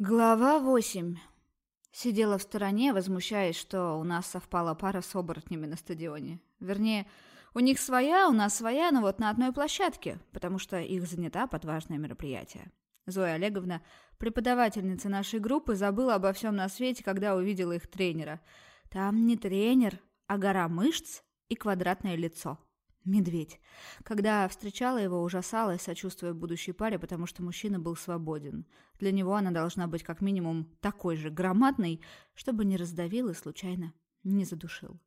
Глава 8. Сидела в стороне, возмущаясь, что у нас совпала пара с оборотнями на стадионе. Вернее, у них своя, у нас своя, но вот на одной площадке, потому что их занята под важное мероприятие. Зоя Олеговна, преподавательница нашей группы, забыла обо всем на свете, когда увидела их тренера. Там не тренер, а гора мышц и квадратное лицо. Медведь. Когда встречала его, ужасалась, сочувствуя будущей паре, потому что мужчина был свободен. Для него она должна быть как минимум такой же громадной, чтобы не раздавил и случайно не задушил.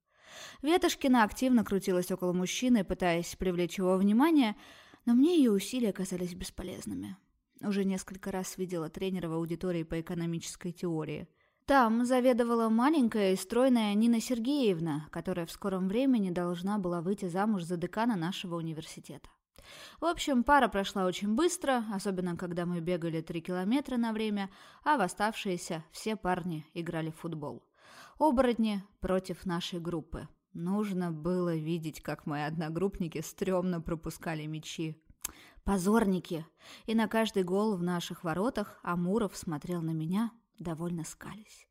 Ветошкина активно крутилась около мужчины, пытаясь привлечь его внимание, но мне ее усилия оказались бесполезными. Уже несколько раз видела тренера в аудитории по экономической теории – там заведовала маленькая и стройная Нина Сергеевна, которая в скором времени должна была выйти замуж за декана нашего университета. В общем, пара прошла очень быстро, особенно когда мы бегали три километра на время, а в оставшиеся все парни играли в футбол. Оборотни против нашей группы. Нужно было видеть, как мои одногруппники стрёмно пропускали мячи. Позорники! И на каждый гол в наших воротах Амуров смотрел на меня довольно скались.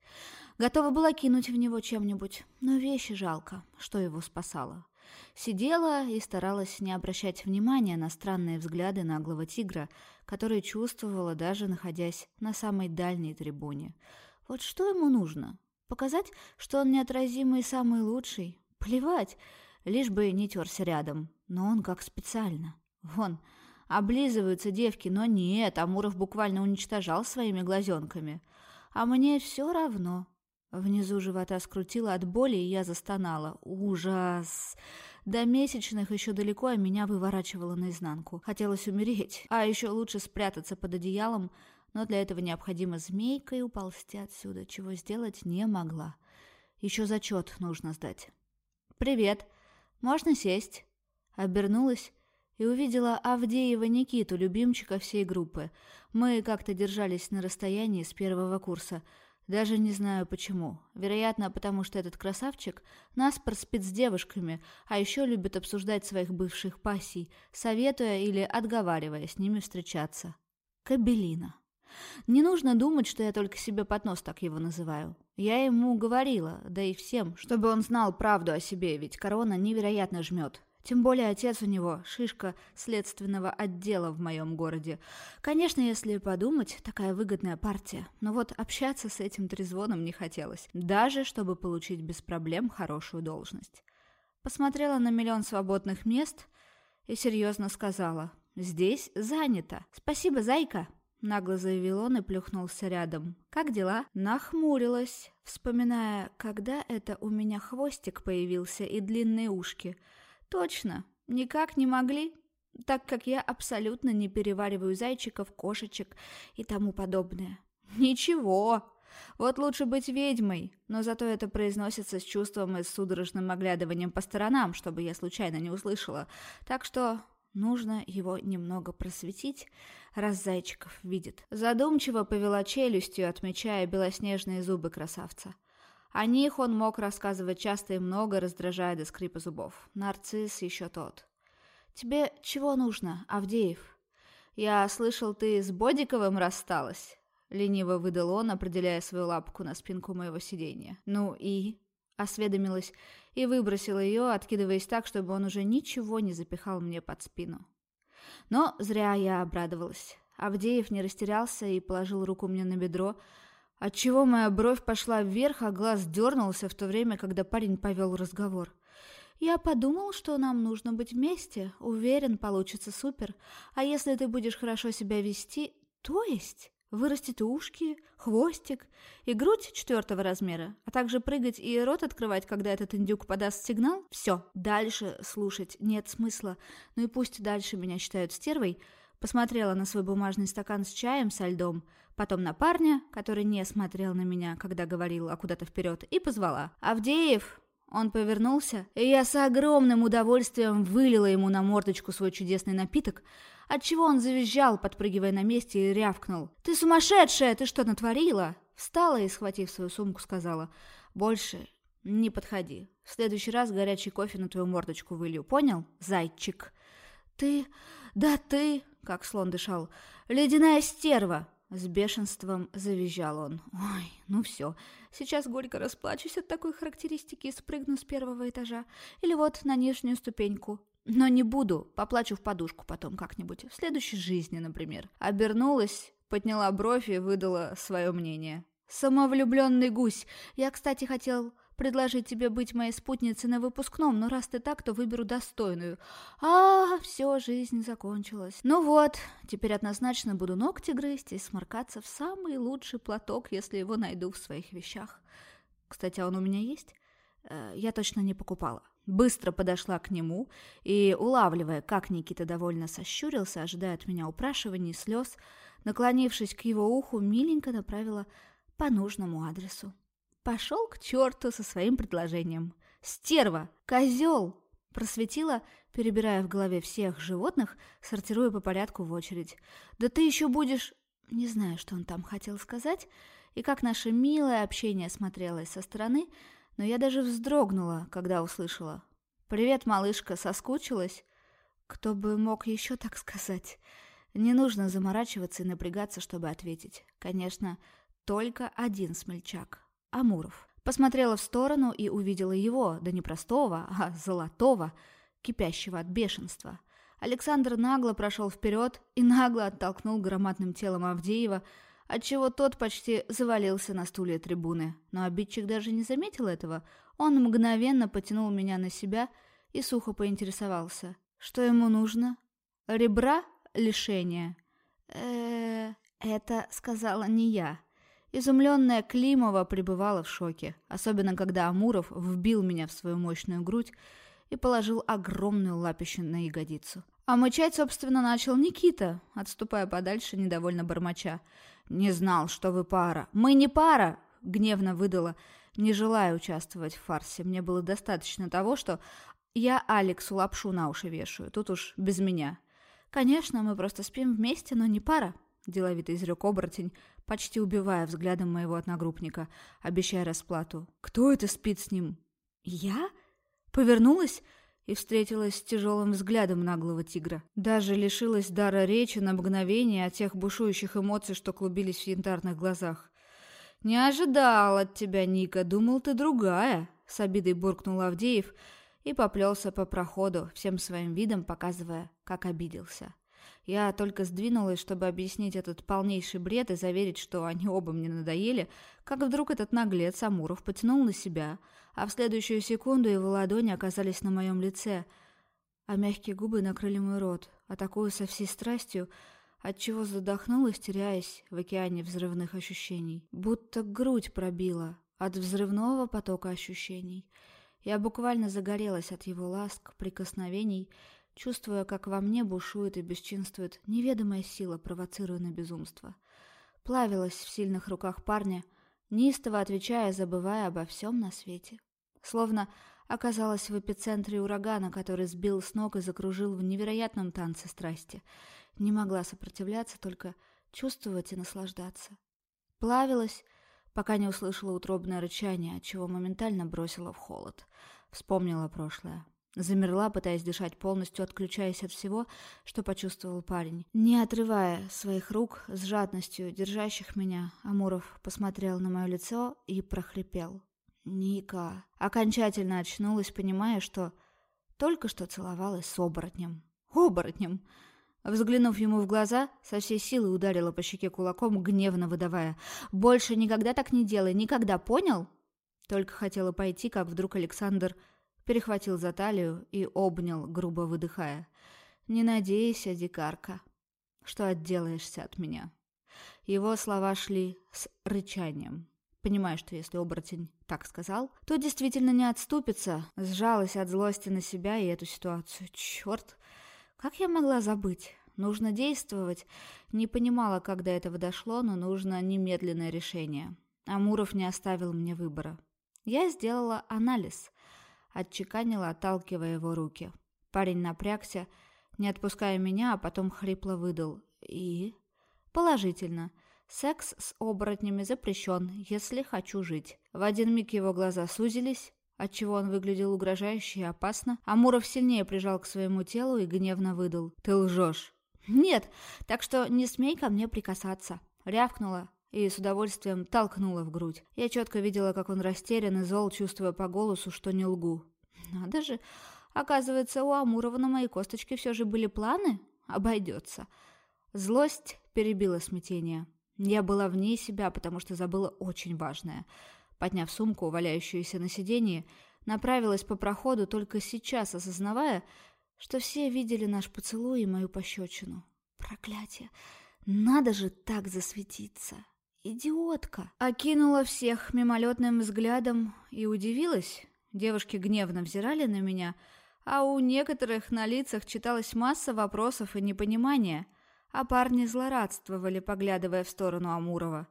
Готова была кинуть в него чем-нибудь, но вещи жалко, что его спасало. Сидела и старалась не обращать внимания на странные взгляды наглого тигра, который чувствовала, даже находясь на самой дальней трибуне. Вот что ему нужно? Показать, что он неотразимый и самый лучший? Плевать, лишь бы не терся рядом. Но он как специально. Вон, облизываются девки, но нет, Амуров буквально уничтожал своими глазенками. А мне все равно. Внизу живота скрутило от боли, и я застонала. Ужас! До месячных еще далеко, а меня выворачивало наизнанку. Хотелось умереть, а еще лучше спрятаться под одеялом, но для этого необходимо змейкой уползти отсюда, чего сделать не могла. Еще зачет нужно сдать. «Привет! Можно сесть?» Обернулась и увидела Авдеева Никиту, любимчика всей группы. Мы как-то держались на расстоянии с первого курса. Даже не знаю почему. Вероятно, потому что этот красавчик наспор спит с девушками, а еще любит обсуждать своих бывших пассий, советуя или отговаривая с ними встречаться. Кабелина. Не нужно думать, что я только себе под нос так его называю. Я ему говорила, да и всем, чтобы он знал правду о себе, ведь корона невероятно жмет. Тем более отец у него – шишка следственного отдела в моем городе. Конечно, если подумать, такая выгодная партия. Но вот общаться с этим трезвоном не хотелось. Даже чтобы получить без проблем хорошую должность. Посмотрела на миллион свободных мест и серьезно сказала «Здесь занято. Спасибо, зайка!» Нагло заявил он и плюхнулся рядом. «Как дела?» Нахмурилась, вспоминая, когда это у меня хвостик появился и длинные ушки – Точно, никак не могли, так как я абсолютно не перевариваю зайчиков, кошечек и тому подобное. Ничего, вот лучше быть ведьмой, но зато это произносится с чувством и с судорожным оглядыванием по сторонам, чтобы я случайно не услышала. Так что нужно его немного просветить, раз зайчиков видит. Задумчиво повела челюстью, отмечая белоснежные зубы красавца. О них он мог рассказывать часто и много, раздражая до скрипа зубов. Нарцисс еще тот. «Тебе чего нужно, Авдеев?» «Я слышал, ты с Бодиковым рассталась?» Лениво выдал он, определяя свою лапку на спинку моего сиденья. «Ну и?» Осведомилась и выбросила ее, откидываясь так, чтобы он уже ничего не запихал мне под спину. Но зря я обрадовалась. Авдеев не растерялся и положил руку мне на бедро, Отчего моя бровь пошла вверх, а глаз дернулся в то время, когда парень повел разговор. «Я подумал, что нам нужно быть вместе. Уверен, получится супер. А если ты будешь хорошо себя вести... То есть...» Вырастить ушки, хвостик и грудь четвертого размера, а также прыгать и рот открывать, когда этот индюк подаст сигнал? Все, дальше слушать нет смысла. Ну и пусть дальше меня считают стервой. Посмотрела на свой бумажный стакан с чаем со льдом, потом на парня, который не смотрел на меня, когда говорил, а куда-то вперед, и позвала. «Авдеев!» Он повернулся, и я с огромным удовольствием вылила ему на мордочку свой чудесный напиток, отчего он завизжал, подпрыгивая на месте, и рявкнул. «Ты сумасшедшая! Ты что натворила?» Встала и, схватив свою сумку, сказала. «Больше не подходи. В следующий раз горячий кофе на твою мордочку вылью, понял, зайчик?» «Ты... да ты...» — как слон дышал. «Ледяная стерва!» С бешенством завизжал он. Ой, ну все. Сейчас горько расплачусь от такой характеристики и спрыгну с первого этажа. Или вот на нижнюю ступеньку. Но не буду, поплачу в подушку потом как-нибудь. В следующей жизни, например. Обернулась, подняла бровь и выдала свое мнение. «Самовлюбленный гусь. Я, кстати, хотел предложить тебе быть моей спутницей на выпускном, но раз ты так, то выберу достойную. А, все, жизнь закончилась. Ну вот, теперь однозначно буду ногти грызть и сморкаться в самый лучший платок, если его найду в своих вещах. Кстати, а он у меня есть? Э, я точно не покупала. Быстро подошла к нему и, улавливая, как Никита довольно сощурился, ожидая от меня упрашиваний слез, наклонившись к его уху, миленько направила по нужному адресу. Пошел к черту со своим предложением. «Стерва! Козел!» Просветила, перебирая в голове всех животных, сортируя по порядку в очередь. «Да ты еще будешь...» Не знаю, что он там хотел сказать, и как наше милое общение смотрелось со стороны, но я даже вздрогнула, когда услышала. «Привет, малышка, соскучилась?» Кто бы мог еще так сказать? Не нужно заморачиваться и напрягаться, чтобы ответить. Конечно, только один смельчак. Амуров. Посмотрела в сторону и увидела его, да не простого, а золотого, кипящего от бешенства. Александр нагло прошел вперед и нагло оттолкнул громадным телом Авдеева, отчего тот почти завалился на стуле трибуны. Но обидчик даже не заметил этого. Он мгновенно потянул меня на себя и сухо поинтересовался. Что ему нужно? Ребра? Лишения? э это сказала не я. Изумленная Климова пребывала в шоке, особенно когда Амуров вбил меня в свою мощную грудь и положил огромную лапищу на ягодицу. А мычать, собственно, начал Никита, отступая подальше, недовольно бормоча. «Не знал, что вы пара». «Мы не пара!» — гневно выдала, не желая участвовать в фарсе. Мне было достаточно того, что я Алексу лапшу на уши вешаю, тут уж без меня. «Конечно, мы просто спим вместе, но не пара», — деловито изрек оборотень, почти убивая взглядом моего одногруппника, обещая расплату. «Кто это спит с ним?» «Я?» Повернулась и встретилась с тяжелым взглядом наглого тигра. Даже лишилась дара речи на мгновение от тех бушующих эмоций, что клубились в янтарных глазах. «Не ожидал от тебя, Ника, думал, ты другая», — с обидой буркнул Авдеев и поплелся по проходу, всем своим видом показывая, как обиделся. Я только сдвинулась, чтобы объяснить этот полнейший бред и заверить, что они оба мне надоели, как вдруг этот наглец Амуров потянул на себя, а в следующую секунду его ладони оказались на моем лице, а мягкие губы накрыли мой рот, атакуя со всей страстью, отчего задохнулась, теряясь в океане взрывных ощущений. Будто грудь пробила от взрывного потока ощущений. Я буквально загорелась от его ласк, прикосновений, чувствуя, как во мне бушует и бесчинствует неведомая сила, провоцируя на безумство. Плавилась в сильных руках парня, неистово отвечая, забывая обо всем на свете. Словно оказалась в эпицентре урагана, который сбил с ног и закружил в невероятном танце страсти. Не могла сопротивляться, только чувствовать и наслаждаться. Плавилась, пока не услышала утробное рычание, отчего моментально бросила в холод. Вспомнила прошлое. Замерла, пытаясь дышать полностью, отключаясь от всего, что почувствовал парень. Не отрывая своих рук с жадностью, держащих меня, Амуров посмотрел на мое лицо и прохрипел. «Ника!» Окончательно очнулась, понимая, что только что целовалась с оборотнем. «Оборотнем!» Взглянув ему в глаза, со всей силы ударила по щеке кулаком, гневно выдавая. «Больше никогда так не делай, никогда, понял?» Только хотела пойти, как вдруг Александр перехватил за талию и обнял, грубо выдыхая. «Не надейся, дикарка, что отделаешься от меня». Его слова шли с рычанием. Понимая, что если оборотень так сказал, то действительно не отступится, сжалась от злости на себя и эту ситуацию. Черт, как я могла забыть? Нужно действовать. Не понимала, как до этого дошло, но нужно немедленное решение. Амуров не оставил мне выбора. Я сделала анализ отчеканила, отталкивая его руки. Парень напрягся, не отпуская меня, а потом хрипло выдал. И? Положительно. Секс с оборотнями запрещен, если хочу жить. В один миг его глаза сузились, отчего он выглядел угрожающе и опасно. Амуров сильнее прижал к своему телу и гневно выдал. «Ты лжешь». «Нет, так что не смей ко мне прикасаться». — рявкнула и с удовольствием толкнула в грудь. Я четко видела, как он растерян и зол, чувствуя по голосу, что не лгу. Надо же, оказывается, у Амурова на моей косточке все же были планы? Обойдется. Злость перебила смятение. Я была вне себя, потому что забыла очень важное. Подняв сумку, валяющуюся на сиденье, направилась по проходу, только сейчас осознавая, что все видели наш поцелуй и мою пощечину. Проклятие! Надо же так засветиться! Идиотка! Окинула всех мимолетным взглядом и удивилась. Девушки гневно взирали на меня, а у некоторых на лицах читалась масса вопросов и непонимания, а парни злорадствовали, поглядывая в сторону Амурова.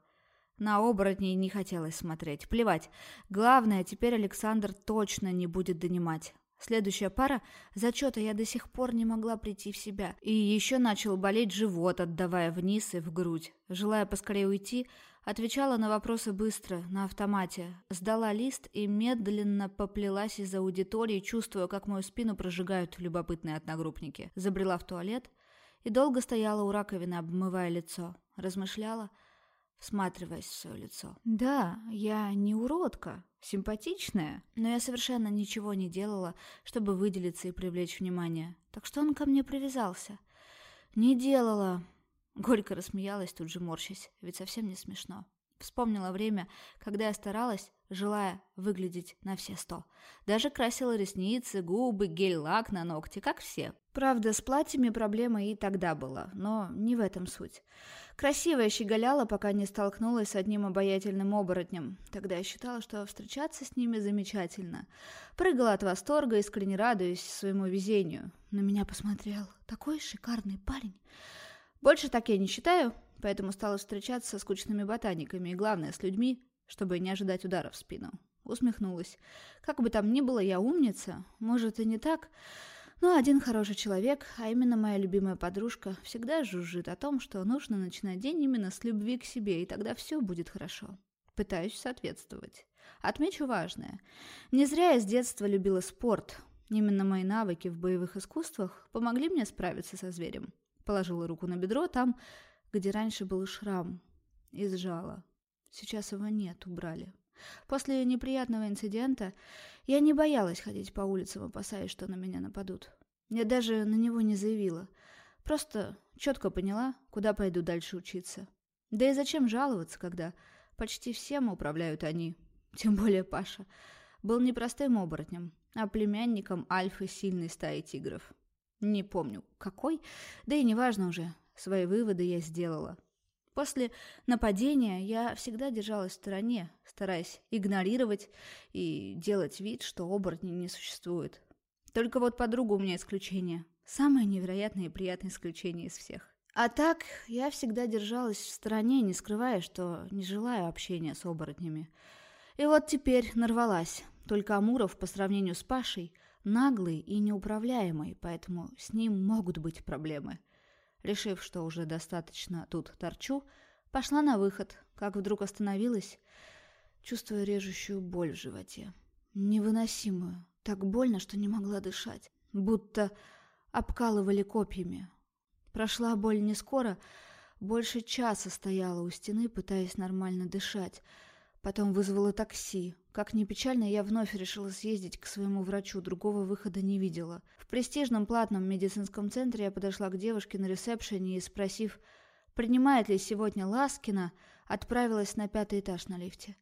На оборотней не хотелось смотреть. Плевать. Главное, теперь Александр точно не будет донимать. Следующая пара зачета я до сих пор не могла прийти в себя. И еще начал болеть живот, отдавая вниз и в грудь. Желая поскорее уйти, отвечала на вопросы быстро, на автомате. Сдала лист и медленно поплелась из аудитории, чувствуя, как мою спину прожигают любопытные одногруппники. Забрела в туалет и долго стояла у раковины, обмывая лицо. Размышляла, всматриваясь в свое лицо. Да, я не уродка, симпатичная, но я совершенно ничего не делала, чтобы выделиться и привлечь внимание. Так что он ко мне привязался? Не делала. Горько рассмеялась, тут же морщась, ведь совсем не смешно. Вспомнила время, когда я старалась, желая выглядеть на все сто. Даже красила ресницы, губы, гель-лак на ногти, как все. Правда, с платьями проблема и тогда была, но не в этом суть. Красивая щеголяла, пока не столкнулась с одним обаятельным оборотнем. Тогда я считала, что встречаться с ними замечательно. Прыгала от восторга, искренне радуясь своему везению. На меня посмотрел такой шикарный парень. Больше так я не считаю, поэтому стала встречаться со скучными ботаниками и, главное, с людьми, чтобы не ожидать удара в спину. Усмехнулась. Как бы там ни было, я умница. Может, и не так, но один хороший человек, а именно моя любимая подружка, всегда жужжит о том, что нужно начинать день именно с любви к себе, и тогда все будет хорошо. Пытаюсь соответствовать. Отмечу важное. Не зря я с детства любила спорт. Именно мои навыки в боевых искусствах помогли мне справиться со зверем. Положила руку на бедро там, где раньше был шрам, и сжала. Сейчас его нет, убрали. После неприятного инцидента я не боялась ходить по улицам, опасаясь, что на меня нападут. Я даже на него не заявила. Просто четко поняла, куда пойду дальше учиться. Да и зачем жаловаться, когда почти всем управляют они, тем более Паша. Был не простым оборотнем, а племянником альфы сильной стаи тигров. Не помню, какой, да и неважно уже, свои выводы я сделала. После нападения я всегда держалась в стороне, стараясь игнорировать и делать вид, что оборотней не существует. Только вот подруга у меня исключение. Самое невероятное и приятное исключение из всех. А так, я всегда держалась в стороне, не скрывая, что не желаю общения с оборотнями. И вот теперь нарвалась. Только Амуров по сравнению с Пашей наглый и неуправляемый, поэтому с ним могут быть проблемы. Решив, что уже достаточно тут торчу, пошла на выход, как вдруг остановилась, чувствуя режущую боль в животе. Невыносимую, так больно, что не могла дышать, будто обкалывали копьями. Прошла боль не скоро, больше часа стояла у стены, пытаясь нормально дышать, Потом вызвала такси. Как ни печально, я вновь решила съездить к своему врачу, другого выхода не видела. В престижном платном медицинском центре я подошла к девушке на ресепшене и, спросив, принимает ли сегодня Ласкина, отправилась на пятый этаж на лифте.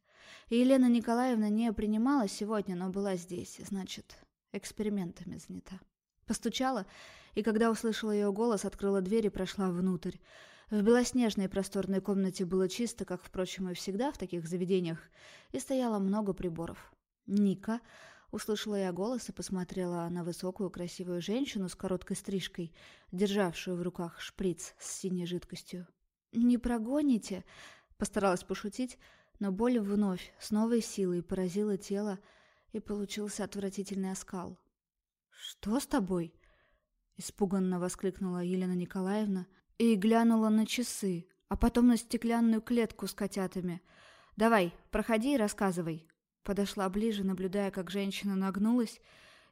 Елена Николаевна не принимала сегодня, но была здесь, значит, экспериментами занята. Постучала, и когда услышала ее голос, открыла дверь и прошла внутрь. В белоснежной просторной комнате было чисто, как, впрочем, и всегда в таких заведениях, и стояло много приборов. «Ника!» — услышала я голос и посмотрела на высокую красивую женщину с короткой стрижкой, державшую в руках шприц с синей жидкостью. «Не прогоните!» — постаралась пошутить, но боль вновь с новой силой поразила тело, и получился отвратительный оскал. «Что с тобой?» — испуганно воскликнула Елена Николаевна — и глянула на часы, а потом на стеклянную клетку с котятами. «Давай, проходи и рассказывай». Подошла ближе, наблюдая, как женщина нагнулась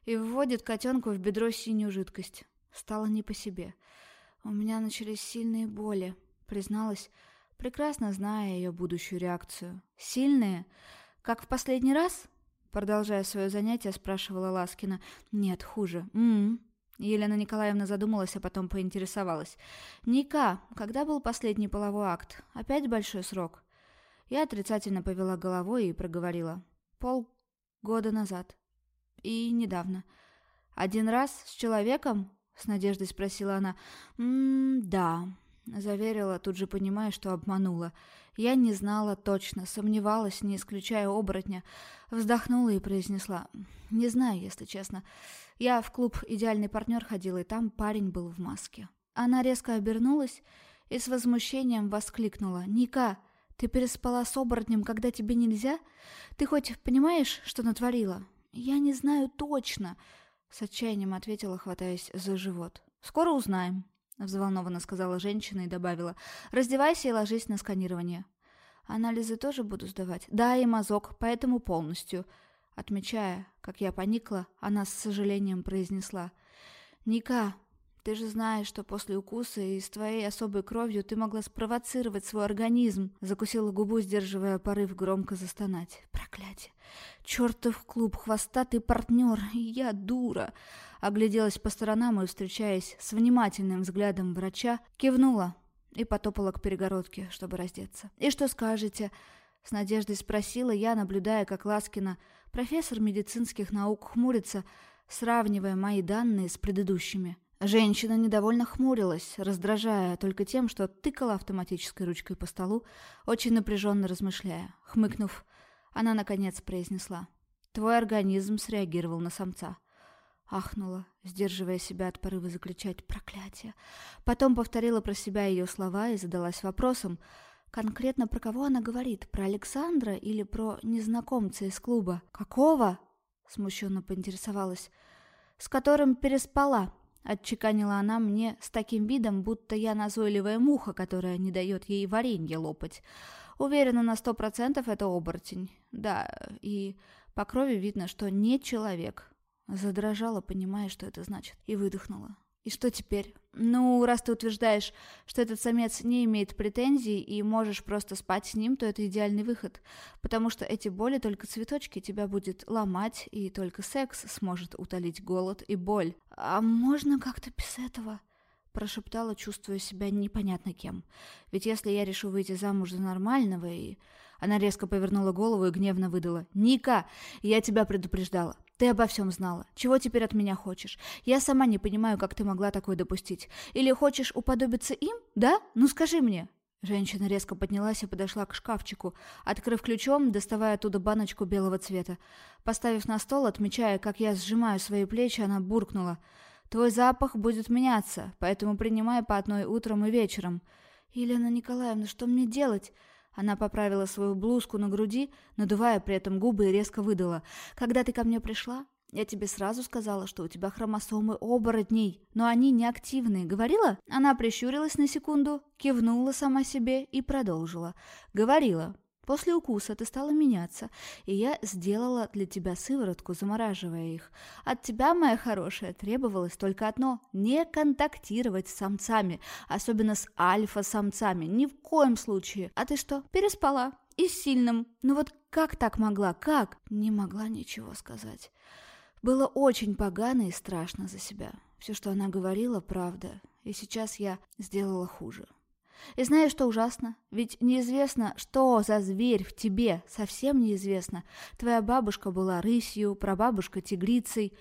и вводит котенку в бедро синюю жидкость. Стало не по себе. У меня начались сильные боли, призналась, прекрасно зная ее будущую реакцию. «Сильные? Как в последний раз?» Продолжая свое занятие, спрашивала Ласкина. «Нет, хуже. М -м -м. Елена Николаевна задумалась, а потом поинтересовалась. «Ника, когда был последний половой акт? Опять большой срок?» Я отрицательно повела головой и проговорила. «Полгода назад. И недавно. Один раз с человеком?» С надеждой спросила она. «М да», заверила, тут же понимая, что обманула. Я не знала точно, сомневалась, не исключая оборотня. Вздохнула и произнесла. «Не знаю, если честно. Я в клуб «Идеальный партнер» ходила, и там парень был в маске». Она резко обернулась и с возмущением воскликнула. «Ника, ты переспала с оборотнем, когда тебе нельзя? Ты хоть понимаешь, что натворила?» «Я не знаю точно», — с отчаянием ответила, хватаясь за живот. «Скоро узнаем», — взволнованно сказала женщина и добавила. «Раздевайся и ложись на сканирование». «Анализы тоже буду сдавать?» «Да, и мазок, поэтому полностью». Отмечая, как я поникла, она с сожалением произнесла. «Ника, ты же знаешь, что после укуса и с твоей особой кровью ты могла спровоцировать свой организм. Закусила губу, сдерживая порыв громко застонать. Проклятие. Чертов клуб, хвостатый партнер. Я дура. Огляделась по сторонам и, встречаясь с внимательным взглядом врача, кивнула и потопала к перегородке, чтобы раздеться. «И что скажете?» С надеждой спросила я, наблюдая, как Ласкина, профессор медицинских наук, хмурится, сравнивая мои данные с предыдущими. Женщина недовольно хмурилась, раздражая только тем, что тыкала автоматической ручкой по столу, очень напряженно размышляя. Хмыкнув, она, наконец, произнесла. «Твой организм среагировал на самца». Ахнула, сдерживая себя от порыва закричать «проклятие». Потом повторила про себя ее слова и задалась вопросом, конкретно про кого она говорит, про Александра или про незнакомца из клуба. «Какого?» — смущенно поинтересовалась. «С которым переспала», Отчеканила она мне с таким видом, будто я назойливая муха, которая не дает ей варенье лопать. Уверена на сто процентов это оборотень. Да, и по крови видно, что не человек. Задрожала, понимая, что это значит, и выдохнула. И что теперь? Ну, раз ты утверждаешь, что этот самец не имеет претензий и можешь просто спать с ним, то это идеальный выход. Потому что эти боли только цветочки тебя будет ломать, и только секс сможет утолить голод и боль. А можно как-то без этого? Прошептала, чувствуя себя непонятно кем. Ведь если я решу выйти замуж за нормального и... Она резко повернула голову и гневно выдала. «Ника, я тебя предупреждала. Ты обо всем знала. Чего теперь от меня хочешь? Я сама не понимаю, как ты могла такое допустить. Или хочешь уподобиться им? Да? Ну скажи мне». Женщина резко поднялась и подошла к шкафчику, открыв ключом, доставая оттуда баночку белого цвета. Поставив на стол, отмечая, как я сжимаю свои плечи, она буркнула. «Твой запах будет меняться, поэтому принимай по одной утром и вечером». «Елена Николаевна, что мне делать?» Она поправила свою блузку на груди, надувая при этом губы и резко выдала. «Когда ты ко мне пришла, я тебе сразу сказала, что у тебя хромосомы оборотней, но они не активные. Говорила?» Она прищурилась на секунду, кивнула сама себе и продолжила. «Говорила. После укуса ты стала меняться, и я сделала для тебя сыворотку, замораживая их. От тебя, моя хорошая, требовалось только одно – не контактировать с самцами, особенно с альфа-самцами, ни в коем случае. А ты что, переспала? И с сильным. Ну вот как так могла? Как? Не могла ничего сказать. Было очень погано и страшно за себя. Все, что она говорила, правда. И сейчас я сделала хуже. И знаешь, что ужасно? Ведь неизвестно, что за зверь в тебе, совсем неизвестно. Твоя бабушка была рысью, прабабушка тигрицей.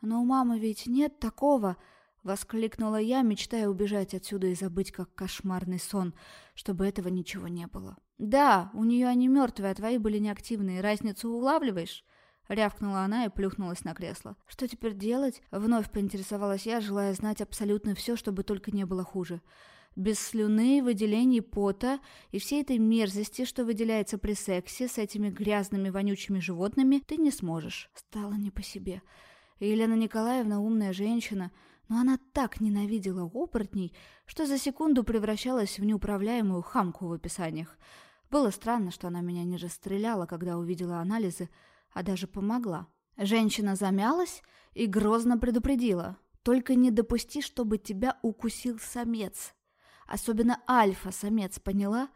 Но у мамы ведь нет такого, — воскликнула я, мечтая убежать отсюда и забыть, как кошмарный сон, чтобы этого ничего не было. «Да, у нее они мертвые, а твои были неактивные. Разницу улавливаешь?» Рявкнула она и плюхнулась на кресло. «Что теперь делать?» Вновь поинтересовалась я, желая знать абсолютно все, чтобы только не было хуже без слюны, выделений пота и всей этой мерзости, что выделяется при сексе с этими грязными вонючими животными, ты не сможешь. Стало не по себе. Елена Николаевна умная женщина, но она так ненавидела оборотней, что за секунду превращалась в неуправляемую хамку в описаниях. Было странно, что она меня не расстреляла, когда увидела анализы, а даже помогла. Женщина замялась и грозно предупредила. «Только не допусти, чтобы тебя укусил самец». Особенно альфа-самец, поняла?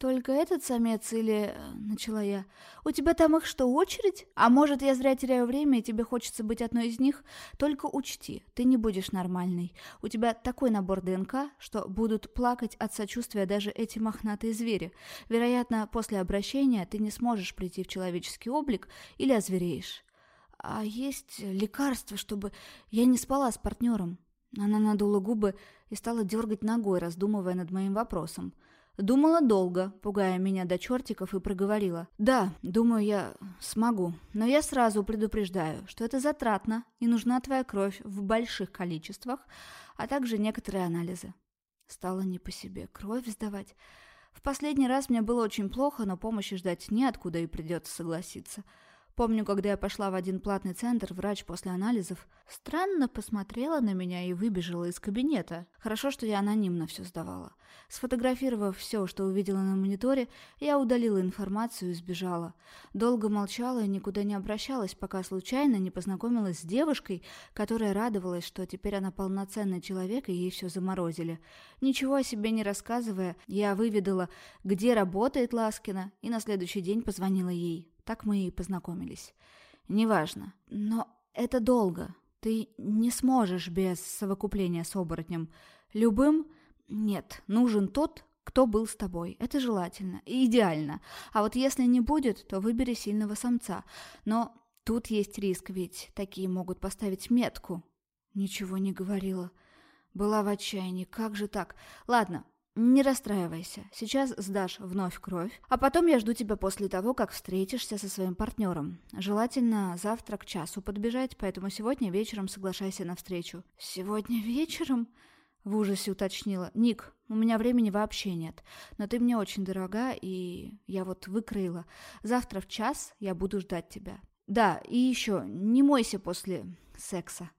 «Только этот самец или...» — начала я. «У тебя там их что, очередь? А может, я зря теряю время, и тебе хочется быть одной из них? Только учти, ты не будешь нормальной. У тебя такой набор ДНК, что будут плакать от сочувствия даже эти мохнатые звери. Вероятно, после обращения ты не сможешь прийти в человеческий облик или озвереешь. А есть лекарство, чтобы я не спала с партнером?» Она надула губы и стала дергать ногой, раздумывая над моим вопросом. Думала долго, пугая меня до чертиков, и проговорила. «Да, думаю, я смогу. Но я сразу предупреждаю, что это затратно, и нужна твоя кровь в больших количествах, а также некоторые анализы». Стало не по себе. Кровь сдавать. В последний раз мне было очень плохо, но помощи ждать неоткуда и придется согласиться. Помню, когда я пошла в один платный центр, врач после анализов странно посмотрела на меня и выбежала из кабинета. Хорошо, что я анонимно все сдавала. Сфотографировав все, что увидела на мониторе, я удалила информацию и сбежала. Долго молчала и никуда не обращалась, пока случайно не познакомилась с девушкой, которая радовалась, что теперь она полноценный человек и ей все заморозили. Ничего о себе не рассказывая, я выведала, где работает Ласкина, и на следующий день позвонила ей. Так мы и познакомились. Неважно. Но это долго. Ты не сможешь без совокупления с оборотнем. Любым... Нет, нужен тот, кто был с тобой. Это желательно и идеально. А вот если не будет, то выбери сильного самца. Но тут есть риск, ведь такие могут поставить метку. Ничего не говорила. Была в отчаянии. Как же так? Ладно, не расстраивайся, сейчас сдашь вновь кровь, а потом я жду тебя после того, как встретишься со своим партнером. Желательно завтра к часу подбежать, поэтому сегодня вечером соглашайся на встречу. Сегодня вечером? В ужасе уточнила. Ник, у меня времени вообще нет, но ты мне очень дорога, и я вот выкроила. Завтра в час я буду ждать тебя. Да, и еще, не мойся после секса.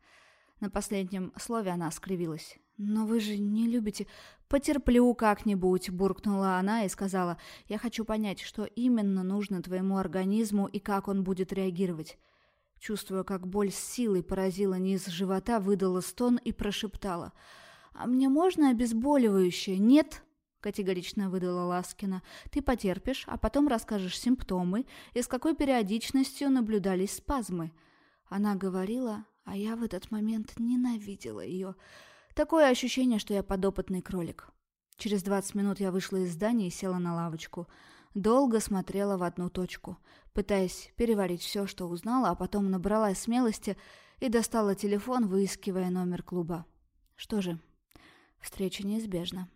На последнем слове она скривилась. «Но вы же не любите...» «Потерплю как-нибудь», — буркнула она и сказала, «Я хочу понять, что именно нужно твоему организму и как он будет реагировать». Чувствуя, как боль с силой поразила низ живота, выдала стон и прошептала. «А мне можно обезболивающее? Нет?» — категорично выдала Ласкина. «Ты потерпишь, а потом расскажешь симптомы и с какой периодичностью наблюдались спазмы». Она говорила, а я в этот момент ненавидела ее. Такое ощущение, что я подопытный кролик. Через 20 минут я вышла из здания и села на лавочку. Долго смотрела в одну точку, пытаясь переварить все, что узнала, а потом набрала смелости и достала телефон, выискивая номер клуба. Что же, встреча неизбежна.